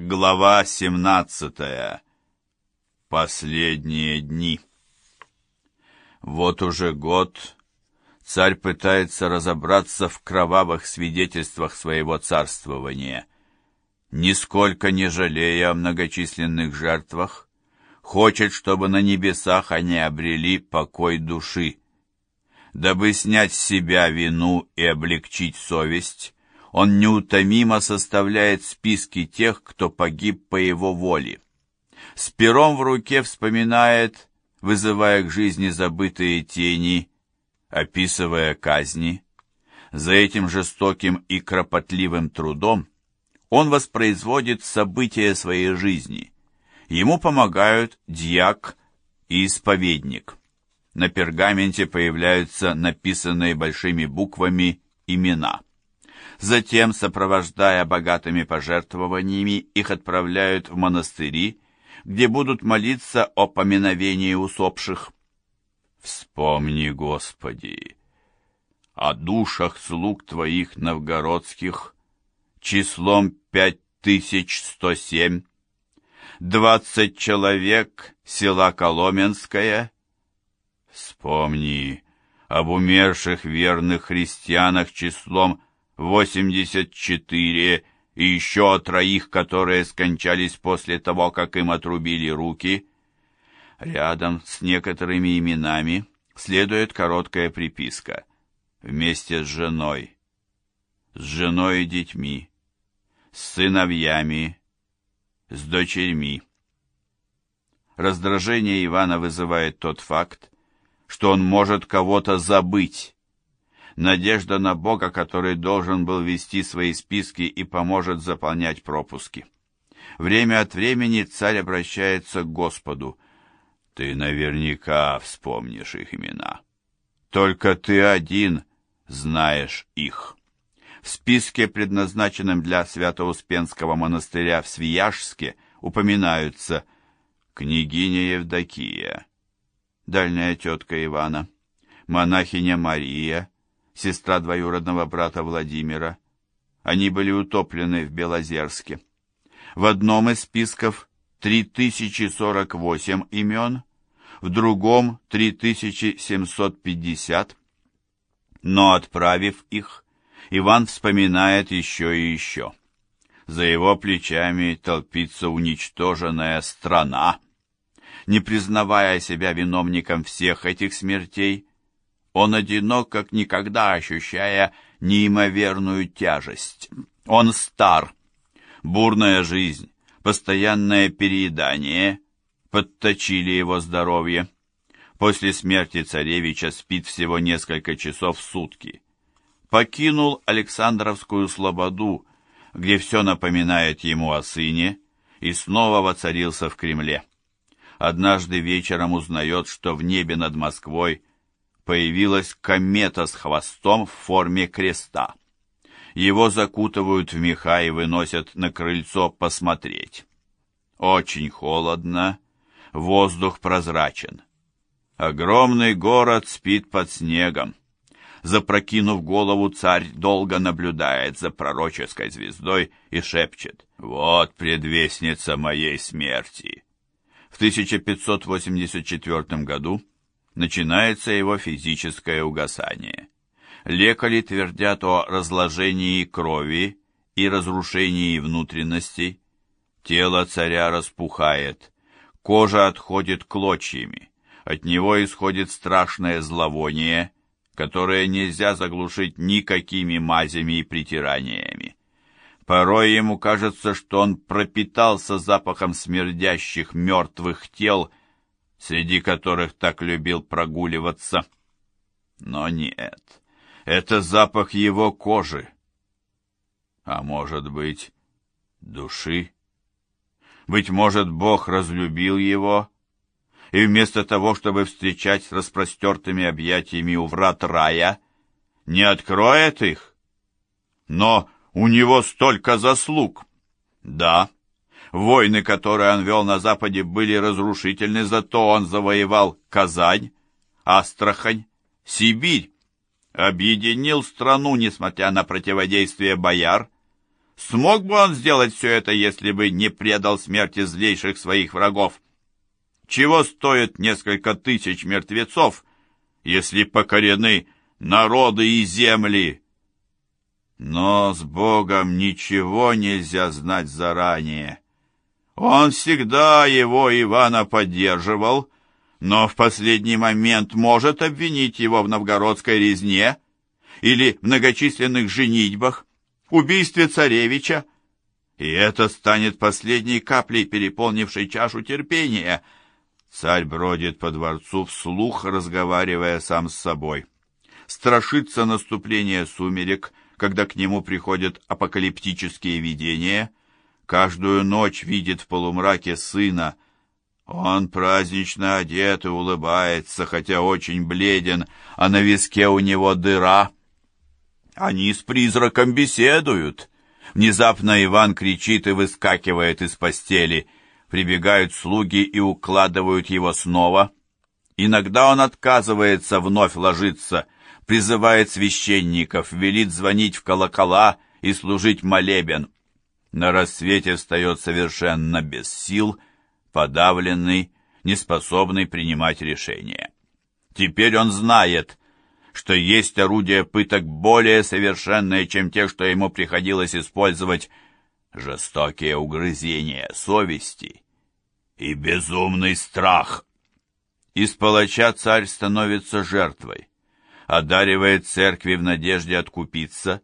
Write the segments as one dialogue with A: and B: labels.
A: Глава 17. Последние дни. Вот уже год царь пытается разобраться в кровавых свидетельствах своего царствования. Нисколько не жалея о многочисленных жертвах, хочет, чтобы на небесах они обрели покой души. Дабы снять с себя вину и облегчить совесть, он неутомимо составляет списки тех, кто погиб по его воле. С пером в руке вспоминает, вызывая к жизни забытые тени, описывая казни. За этим жестоким и кропотливым трудом он воспроизводит события своей жизни. Ему помогают дьяк и исповедник. На пергаменте появляются написанные большими буквами имена – Затем, сопровождая богатыми пожертвованиями, их отправляют в монастыри, где будут молиться о поминовении усопших. Вспомни, Господи, о душах слуг Твоих новгородских числом пять тысяч сто семь, двадцать человек села Коломенское. Вспомни об умерших верных христианах числом 84 и еще о троих, которые скончались после того, как им отрубили руки. Рядом с некоторыми именами следует короткая приписка. Вместе с женой, с женой и детьми, с сыновьями, с дочерьми. Раздражение Ивана вызывает тот факт, что он может кого-то забыть, надежда на Бога, который должен был вести свои списки и поможет заполнять пропуски. Время от времени царь обращается к Господу. Ты наверняка вспомнишь их имена. Только ты один знаешь их. В списке, предназначенном для Свято-Успенского монастыря в Свияжске, упоминаются княгиня Евдокия, дальняя тетка Ивана, монахиня Мария, сестра двоюродного брата Владимира. Они были утоплены в Белозерске. В одном из списков 3048 имен, в другом 3750. Но отправив их, Иван вспоминает еще и еще. За его плечами толпится уничтоженная страна. Не признавая себя виновником всех этих смертей, он одинок, как никогда, ощущая неимоверную тяжесть. Он стар. Бурная жизнь, постоянное переедание подточили его здоровье. После смерти царевича спит всего несколько часов в сутки. Покинул Александровскую слободу, где все напоминает ему о сыне, и снова воцарился в Кремле. Однажды вечером узнает, что в небе над Москвой появилась комета с хвостом в форме креста. Его закутывают в меха и выносят на крыльцо посмотреть. Очень холодно, воздух прозрачен. Огромный город спит под снегом. Запрокинув голову, царь долго наблюдает за пророческой звездой и шепчет «Вот предвестница моей смерти». В 1584 году начинается его физическое угасание. Лекари твердят о разложении крови и разрушении внутренностей. Тело царя распухает, кожа отходит клочьями, от него исходит страшное зловоние, которое нельзя заглушить никакими мазями и притираниями. Порой ему кажется, что он пропитался запахом смердящих мертвых тел среди которых так любил прогуливаться. Но нет, это запах его кожи. А может быть, души? Быть может, Бог разлюбил его, и вместо того, чтобы встречать с распростертыми объятиями у врат рая, не откроет их? Но у него столько заслуг. Да, Войны, которые он вел на Западе, были разрушительны, зато он завоевал Казань, Астрахань, Сибирь, объединил страну, несмотря на противодействие бояр, Смог бы он сделать все это, если бы не предал смерти злейших своих врагов? Чего стоит несколько тысяч мертвецов, если покорены народы и земли? Но с Богом ничего нельзя знать заранее. Он всегда его, Ивана, поддерживал, но в последний момент может обвинить его в новгородской резне или многочисленных женитьбах, убийстве царевича, и это станет последней каплей, переполнившей чашу терпения. Царь бродит по дворцу вслух, разговаривая сам с собой. Страшится наступления сумерек, когда к нему приходят апокалиптические видения. Каждую ночь видит в полумраке сына. Он празднично одет и улыбается, хотя очень бледен, а на виске у него дыра — они с призраком беседуют. Внезапно Иван кричит и выскакивает из постели. Прибегают слуги и укладывают его снова. Иногда он отказывается вновь ложиться, призывает священников, велит звонить в колокола и служить молебен. На рассвете встает совершенно без сил, подавленный, неспособный принимать решения. Теперь он знает, что есть орудия пыток более совершенные, чем те, что ему приходилось использовать, жестокие угрызения совести и безумный страх. Из палача царь становится жертвой, одаривает церкви в надежде откупиться.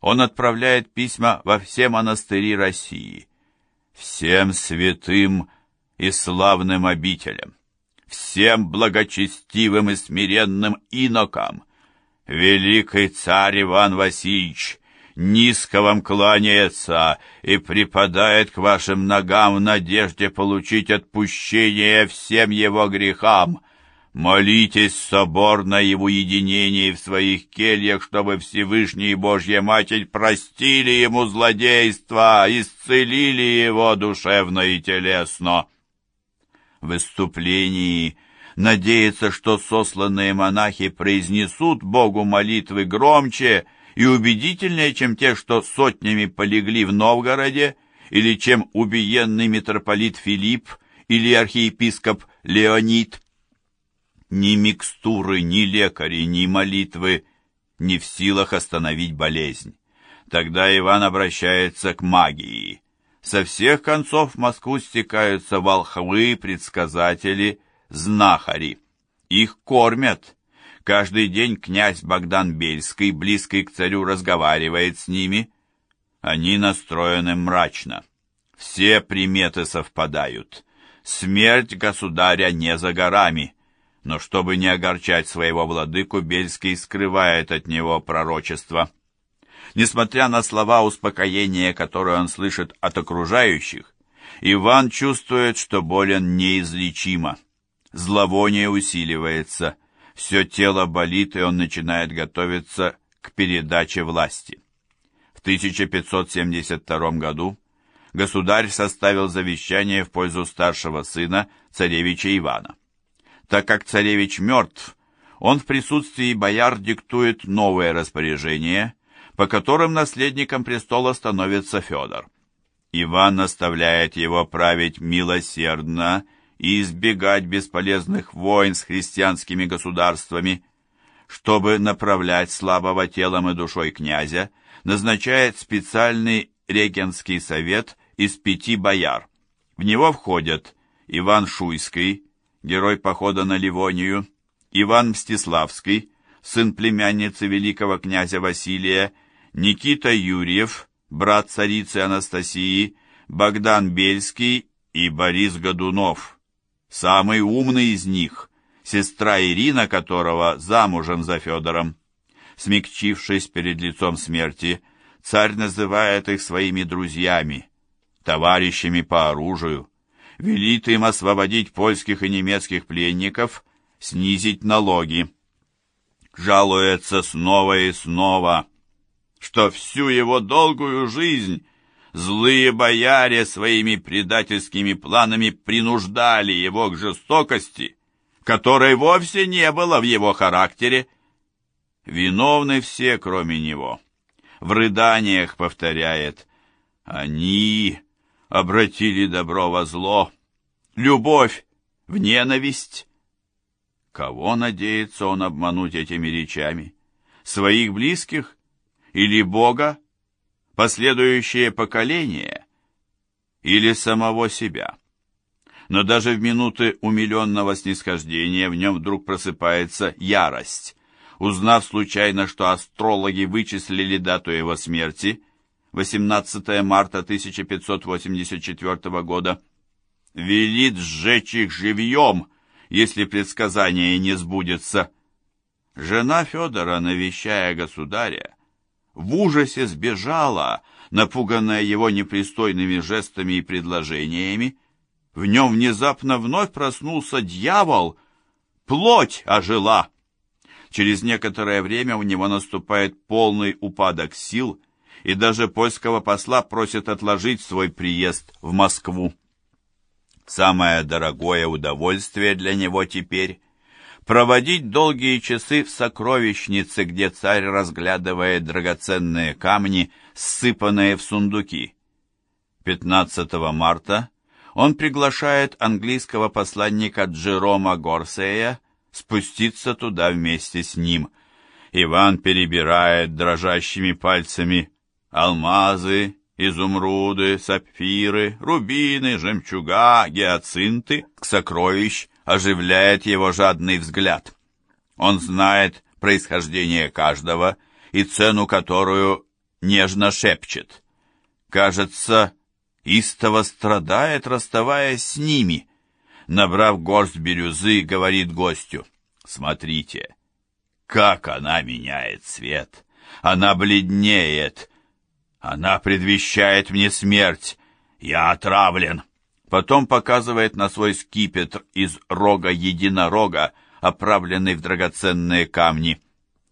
A: Он отправляет письма во все монастыри России, всем святым и славным обителям всем благочестивым и смиренным инокам. Великий царь Иван Васильевич низко вам кланяется и припадает к вашим ногам в надежде получить отпущение всем его грехам. Молитесь соборно и в уединении в своих кельях, чтобы Всевышний и Божья Матерь простили ему злодейство, исцелили его душевно и телесно выступлении надеется, что сосланные монахи произнесут Богу молитвы громче и убедительнее, чем те, что сотнями полегли в Новгороде, или чем убиенный митрополит Филипп или архиепископ Леонид. Ни микстуры, ни лекари, ни молитвы не в силах остановить болезнь. Тогда Иван обращается к магии. Со всех концов в Москву стекаются волхвы, предсказатели, знахари. Их кормят. Каждый день князь Богдан Бельский, близкий к царю, разговаривает с ними. Они настроены мрачно. Все приметы совпадают. Смерть государя не за горами. Но чтобы не огорчать своего владыку, Бельский скрывает от него пророчество. Несмотря на слова успокоения, которые он слышит от окружающих, Иван чувствует, что болен неизлечимо. Зловоние усиливается, все тело болит, и он начинает готовиться к передаче власти. В 1572 году государь составил завещание в пользу старшего сына, царевича Ивана. Так как царевич мертв, он в присутствии бояр диктует новое распоряжение – по которым наследником престола становится Федор. Иван наставляет его править милосердно и избегать бесполезных войн с христианскими государствами. Чтобы направлять слабого телом и душой князя, назначает специальный регенский совет из пяти бояр. В него входят Иван Шуйский, герой похода на Ливонию, Иван Мстиславский, сын племянницы великого князя Василия Никита Юрьев, брат царицы Анастасии, Богдан Бельский и Борис Годунов. Самый умный из них, сестра Ирина которого замужем за Федором. Смягчившись перед лицом смерти, царь называет их своими друзьями, товарищами по оружию, велит им освободить польских и немецких пленников, снизить налоги. Жалуется снова и снова – что всю его долгую жизнь злые бояре своими предательскими планами принуждали его к жестокости, которой вовсе не было в его характере. Виновны все, кроме него. В рыданиях повторяет Они обратили добро во зло, любовь в ненависть. Кого надеется он обмануть этими речами? Своих близких или Бога, последующее поколение или самого себя? Но даже в минуты умиленного снисхождения в нем вдруг просыпается ярость. Узнав случайно, что астрологи вычислили дату его смерти, 18 марта 1584 года, велит сжечь их живьем, если предсказание не сбудется. Жена Федора, навещая государя, в ужасе сбежала, напуганная его непристойными жестами и предложениями. В нем внезапно вновь проснулся дьявол, плоть ожила. Через некоторое время у него наступает полный упадок сил, и даже польского посла просят отложить свой приезд в Москву. Самое дорогое удовольствие для него теперь — проводить долгие часы в сокровищнице, где царь разглядывает драгоценные камни, ссыпанные в сундуки. 15 марта он приглашает английского посланника Джерома Горсея спуститься туда вместе с ним. Иван перебирает дрожащими пальцами алмазы, изумруды, сапфиры, рубины, жемчуга, гиацинты, сокровищ оживляет его жадный взгляд. Он знает происхождение каждого и цену которую нежно шепчет. Кажется, истово страдает, расставаясь с ними. Набрав горсть бирюзы, говорит гостю, «Смотрите, как она меняет цвет! Она бледнеет, она предвещает мне смерть. Я отравлен. Потом показывает на свой скипетр из рога единорога, оправленный в драгоценные камни.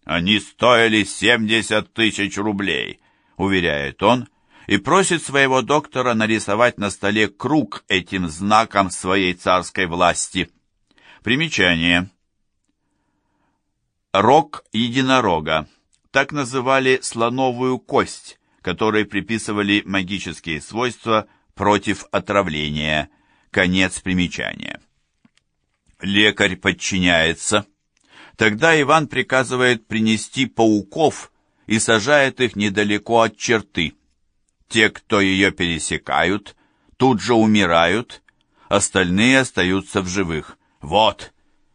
A: Они стоили семьдесят тысяч рублей, уверяет он, и просит своего доктора нарисовать на столе круг этим знаком своей царской власти. Примечание. Рог единорога. Так называли слоновую кость, которой приписывали магические свойства против отравления. Конец примечания. Лекарь подчиняется. Тогда Иван приказывает принести пауков и сажает их недалеко от черты. Те, кто ее пересекают, тут же умирают, остальные остаются в живых. «Вот,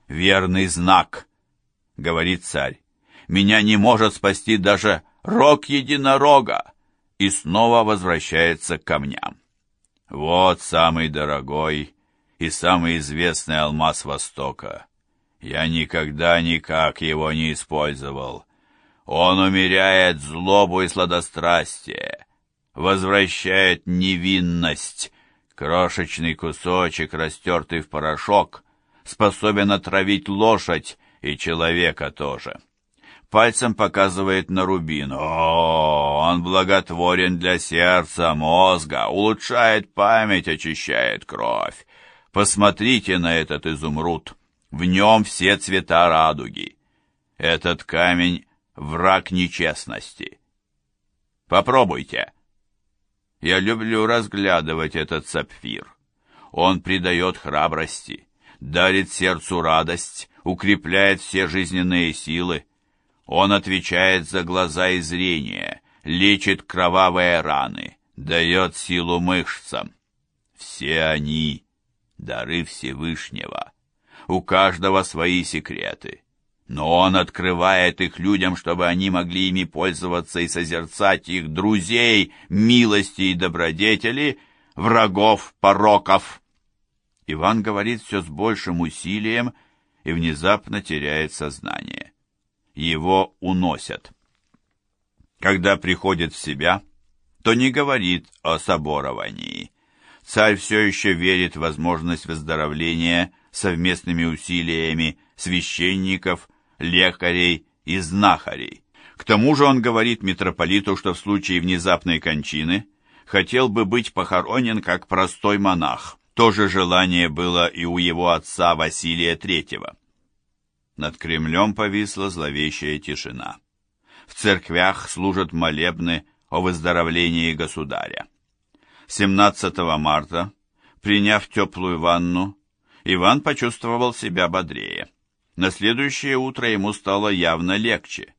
A: верный знак», — говорит царь. «Меня не может спасти даже рог единорога и снова возвращается к камням. Вот самый дорогой и самый известный алмаз Востока. Я никогда никак его не использовал. Он умеряет злобу и сладострастие, возвращает невинность. Крошечный кусочек, растертый в порошок, способен отравить лошадь и человека тоже пальцем показывает на рубин. О, он благотворен для сердца, мозга, улучшает память, очищает кровь. Посмотрите на этот изумруд. В нем все цвета радуги. Этот камень — враг нечестности. Попробуйте. Я люблю разглядывать этот сапфир. Он придает храбрости, дарит сердцу радость, укрепляет все жизненные силы. Он отвечает за глаза и зрение, лечит кровавые раны, дает силу мышцам. Все они — дары Всевышнего. У каждого свои секреты. Но он открывает их людям, чтобы они могли ими пользоваться и созерцать их друзей, милости и добродетели, врагов, пороков. Иван говорит все с большим усилием и внезапно теряет сознание его уносят. Когда приходит в себя, то не говорит о соборовании. Царь все еще верит в возможность выздоровления совместными усилиями священников, лекарей и знахарей. К тому же он говорит митрополиту, что в случае внезапной кончины хотел бы быть похоронен как простой монах. То же желание было и у его отца Василия Третьего. Над Кремлем повисла зловещая тишина. В церквях служат молебны о выздоровлении государя. 17 марта, приняв теплую ванну, Иван почувствовал себя бодрее. На следующее утро ему стало явно легче.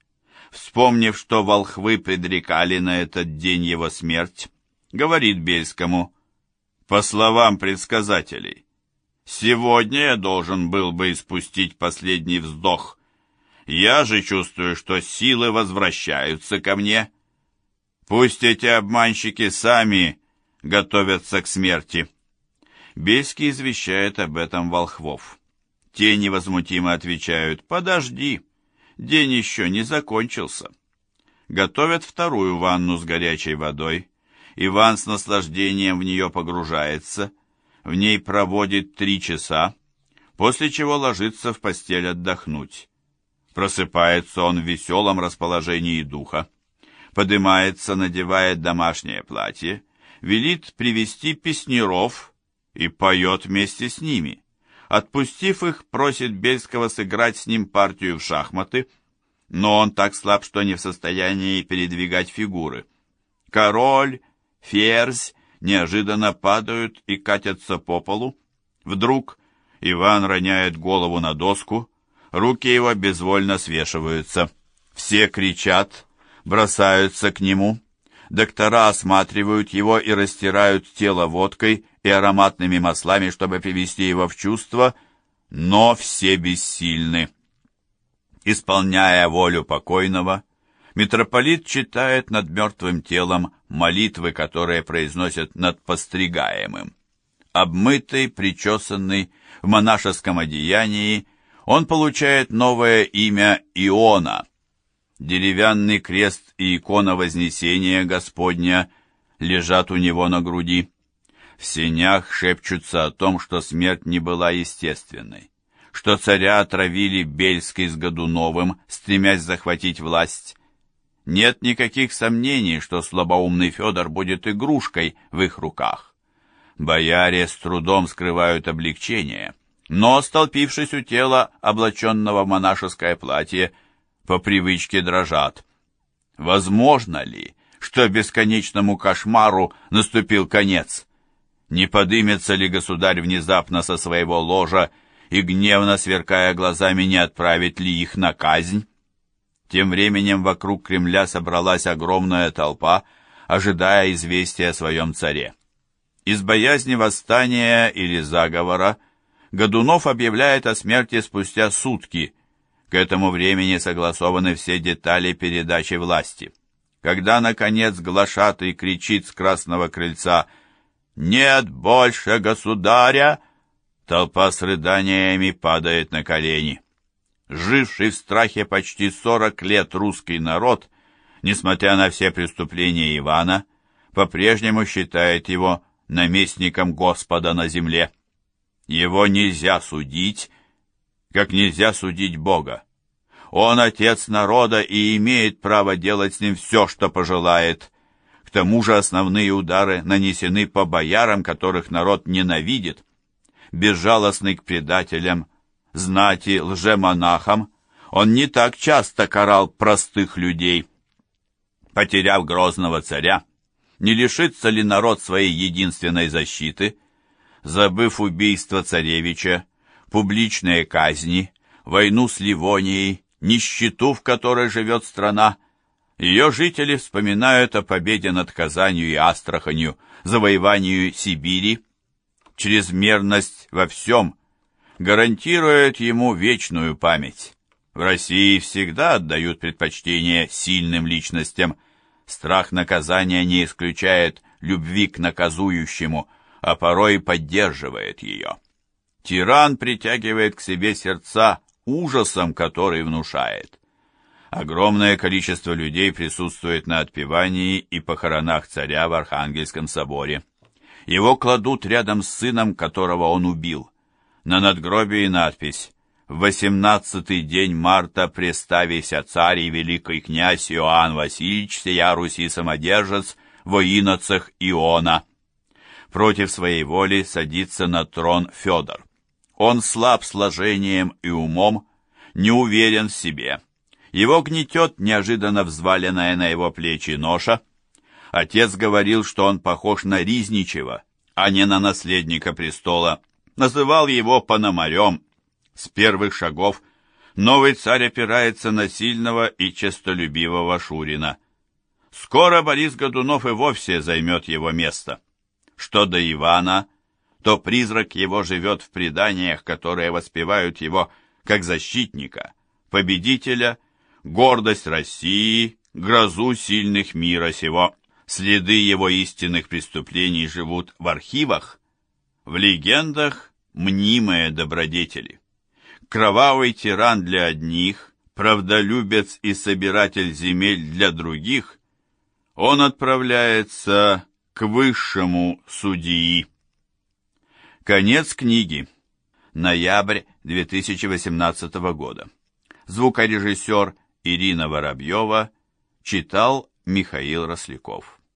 A: Вспомнив, что волхвы предрекали на этот день его смерть, говорит Бельскому, по словам предсказателей, «Сегодня я должен был бы испустить последний вздох. Я же чувствую, что силы возвращаются ко мне. Пусть эти обманщики сами готовятся к смерти». Бельский извещает об этом волхвов. Те невозмутимо отвечают «Подожди, день еще не закончился». Готовят вторую ванну с горячей водой. Иван с наслаждением в нее погружается, в ней проводит три часа, после чего ложится в постель отдохнуть. Просыпается он в веселом расположении духа, подымается, надевает домашнее платье, велит привести песнеров и поет вместе с ними. Отпустив их, просит Бельского сыграть с ним партию в шахматы, но он так слаб, что не в состоянии передвигать фигуры. Король, ферзь неожиданно падают и катятся по полу. Вдруг Иван роняет голову на доску, руки его безвольно свешиваются. Все кричат, бросаются к нему. Доктора осматривают его и растирают тело водкой и ароматными маслами, чтобы привести его в чувство, но все бессильны. Исполняя волю покойного, митрополит читает над мертвым телом молитвы, которые произносят над постригаемым. Обмытый, причесанный, в монашеском одеянии, он получает новое имя Иона. Деревянный крест и икона Вознесения Господня лежат у него на груди. В сенях шепчутся о том, что смерть не была естественной, что царя отравили Бельский с Годуновым, стремясь захватить власть. Нет никаких сомнений, что слабоумный Федор будет игрушкой в их руках. Бояре с трудом скрывают облегчение, но, столпившись у тела, облаченного монашеское платье, по привычке дрожат. Возможно ли, что бесконечному кошмару наступил конец? Не подымется ли государь внезапно со своего ложа и, гневно сверкая глазами, не отправит ли их на казнь? Тем временем вокруг Кремля собралась огромная толпа, ожидая известия о своем царе. Из боязни восстания или заговора Годунов объявляет о смерти спустя сутки. К этому времени согласованы все детали передачи власти. Когда, наконец, глашатый кричит с красного крыльца! «Нет больше государя!» Толпа с рыданиями падает на колени. Живший в страхе почти сорок лет русский народ, несмотря на все преступления Ивана, по-прежнему считает его наместником Господа на земле. Его нельзя судить, как нельзя судить Бога. Он отец народа и имеет право делать с ним все, что пожелает тому же основные удары нанесены по боярам, которых народ ненавидит. Безжалостный к предателям, знати, лжемонахам, он не так часто карал простых людей. Потеряв грозного царя, не лишится ли народ своей единственной защиты, забыв убийство царевича, публичные казни, войну с Ливонией, нищету, в которой живет страна, ее жители вспоминают о победе над Казанью и Астраханью, завоеванию Сибири. Чрезмерность во всем гарантирует ему вечную память. В России всегда отдают предпочтение сильным личностям. Страх наказания не исключает любви к наказующему, а порой поддерживает ее. Тиран притягивает к себе сердца ужасом, который внушает. Огромное количество людей присутствует на отпевании и похоронах царя в Архангельском соборе. Его кладут рядом с сыном, которого он убил. На надгробии надпись «В восемнадцатый день марта преставися царь и великий князь Иоанн Васильевич, сия Руси самодержец, во иноцах Иона». Против своей воли садится на трон Федор. Он слаб сложением и умом, не уверен в себе. Его гнетет неожиданно взваленная на его плечи ноша. Отец говорил, что он похож на Ризничева, а не на наследника престола. Называл его Пономарем. С первых шагов новый царь опирается на сильного и честолюбивого Шурина. Скоро Борис Годунов и вовсе займет его место. Что до Ивана, то призрак его живет в преданиях, которые воспевают его как защитника, победителя, гордость России, грозу сильных мира сего. Следы его истинных преступлений живут в архивах, в легендах мнимые добродетели. Кровавый тиран для одних, правдолюбец и собиратель земель для других, он отправляется к высшему судьи. Конец книги. Ноябрь 2018 года. Звукорежиссер Ирина Воробьева читал Михаил Росляков.